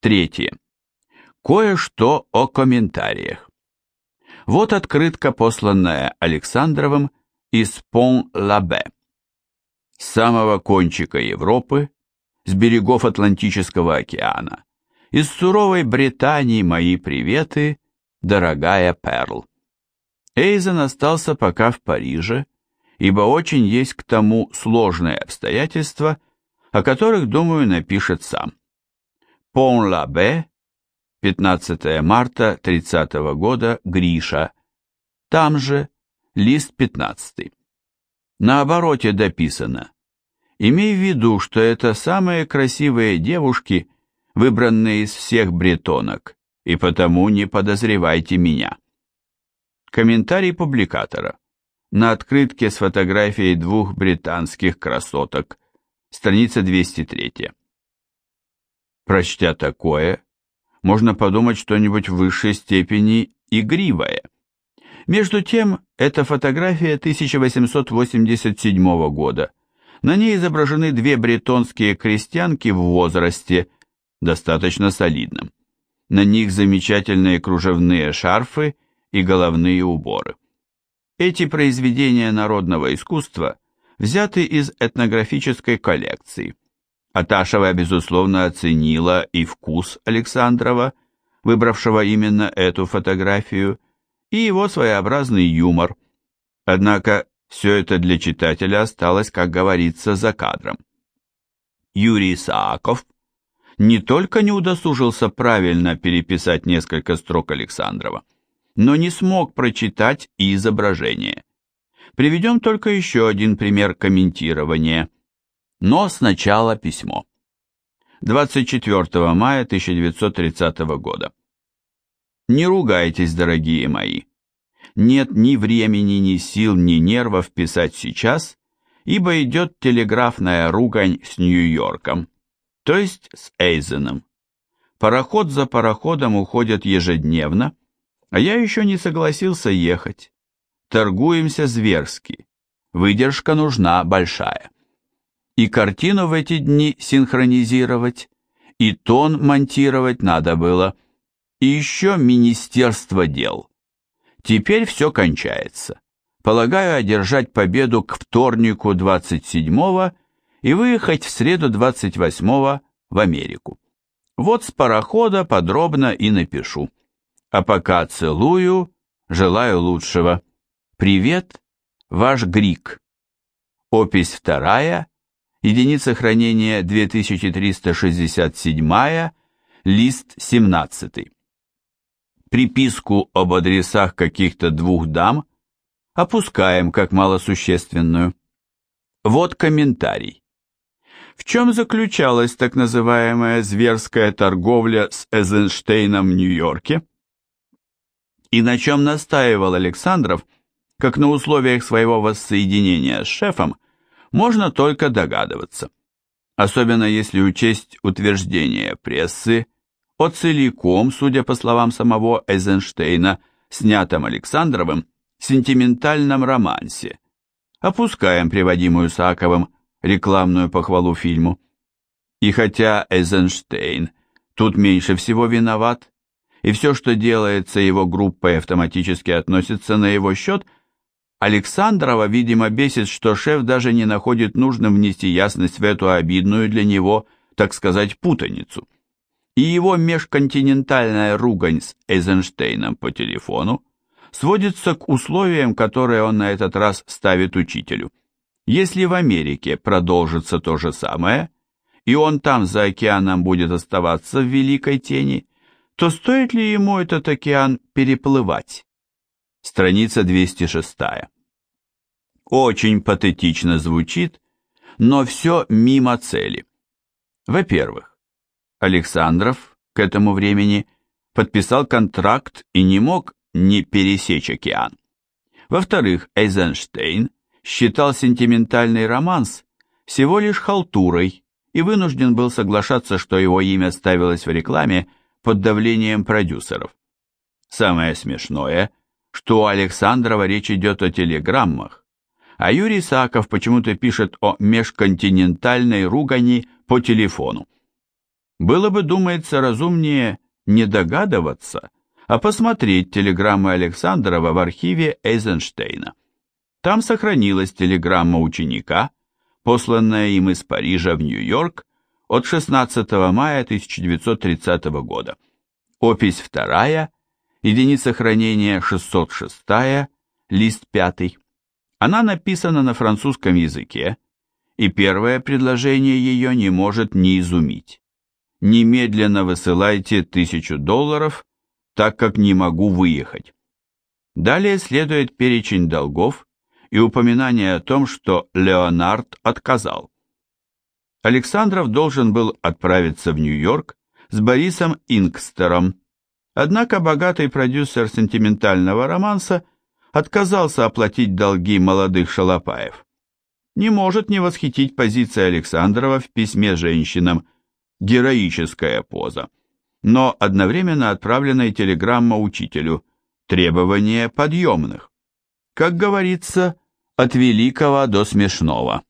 Третье. Кое-что о комментариях. Вот открытка, посланная Александровым из Пон-Лабе. С самого кончика Европы, с берегов Атлантического океана, из суровой Британии мои приветы, дорогая Перл. Эйзен остался пока в Париже, ибо очень есть к тому сложные обстоятельства, о которых, думаю, напишет сам. Пон-Лабе, 15 марта 30 -го года, Гриша. Там же, лист 15. На обороте дописано. Имей в виду, что это самые красивые девушки, выбранные из всех бретонок, и потому не подозревайте меня. Комментарий публикатора. На открытке с фотографией двух британских красоток. Страница 203. Прочтя такое, можно подумать что-нибудь в высшей степени игривое. Между тем, это фотография 1887 года. На ней изображены две бретонские крестьянки в возрасте, достаточно солидном. На них замечательные кружевные шарфы и головные уборы. Эти произведения народного искусства взяты из этнографической коллекции – Аташева, безусловно, оценила и вкус Александрова, выбравшего именно эту фотографию, и его своеобразный юмор. Однако все это для читателя осталось, как говорится, за кадром. Юрий Сааков не только не удосужился правильно переписать несколько строк Александрова, но не смог прочитать и изображение. Приведем только еще один пример комментирования – но сначала письмо. 24 мая 1930 года. Не ругайтесь, дорогие мои. Нет ни времени, ни сил, ни нервов писать сейчас, ибо идет телеграфная ругань с Нью-Йорком, то есть с Эйзеном. Пароход за пароходом уходят ежедневно, а я еще не согласился ехать. Торгуемся зверски. Выдержка нужна большая и картину в эти дни синхронизировать, и тон монтировать надо было, и еще Министерство дел. Теперь все кончается. Полагаю одержать победу к вторнику 27-го и выехать в среду 28-го в Америку. Вот с парохода подробно и напишу. А пока целую, желаю лучшего. Привет, ваш Грик. Опись вторая, единица хранения 2367, лист 17. Приписку об адресах каких-то двух дам опускаем как малосущественную. Вот комментарий. В чем заключалась так называемая зверская торговля с Эйзенштейном в Нью-Йорке? И на чем настаивал Александров, как на условиях своего воссоединения с шефом, можно только догадываться. Особенно если учесть утверждение прессы о целиком, судя по словам самого Эйзенштейна, снятом Александровым, сентиментальном романсе. Опускаем приводимую Саковым рекламную похвалу фильму. И хотя Эйзенштейн тут меньше всего виноват, и все, что делается его группой, автоматически относится на его счет – Александрова, видимо, бесит, что шеф даже не находит нужным внести ясность в эту обидную для него, так сказать, путаницу. И его межконтинентальная ругань с Эйзенштейном по телефону сводится к условиям, которые он на этот раз ставит учителю. Если в Америке продолжится то же самое, и он там за океаном будет оставаться в великой тени, то стоит ли ему этот океан переплывать? страница 206. Очень патетично звучит, но все мимо цели. Во-первых, Александров к этому времени подписал контракт и не мог не пересечь океан. Во-вторых, Эйзенштейн считал сентиментальный романс всего лишь халтурой и вынужден был соглашаться, что его имя ставилось в рекламе под давлением продюсеров. Самое смешное, что у Александрова речь идет о телеграммах, а Юрий Саков почему-то пишет о межконтинентальной ругани по телефону. Было бы, думается, разумнее не догадываться, а посмотреть телеграммы Александрова в архиве Эйзенштейна. Там сохранилась телеграмма ученика, посланная им из Парижа в Нью-Йорк от 16 мая 1930 года. Опись вторая, единица хранения 606, лист 5. Она написана на французском языке, и первое предложение ее не может не изумить. Немедленно высылайте тысячу долларов, так как не могу выехать. Далее следует перечень долгов и упоминание о том, что Леонард отказал. Александров должен был отправиться в Нью-Йорк с Борисом Ингстером, однако богатый продюсер сентиментального романса отказался оплатить долги молодых шалопаев. Не может не восхитить позиция Александрова в письме женщинам «Героическая поза», но одновременно отправленная телеграмма учителю «Требования подъемных». Как говорится, от великого до смешного.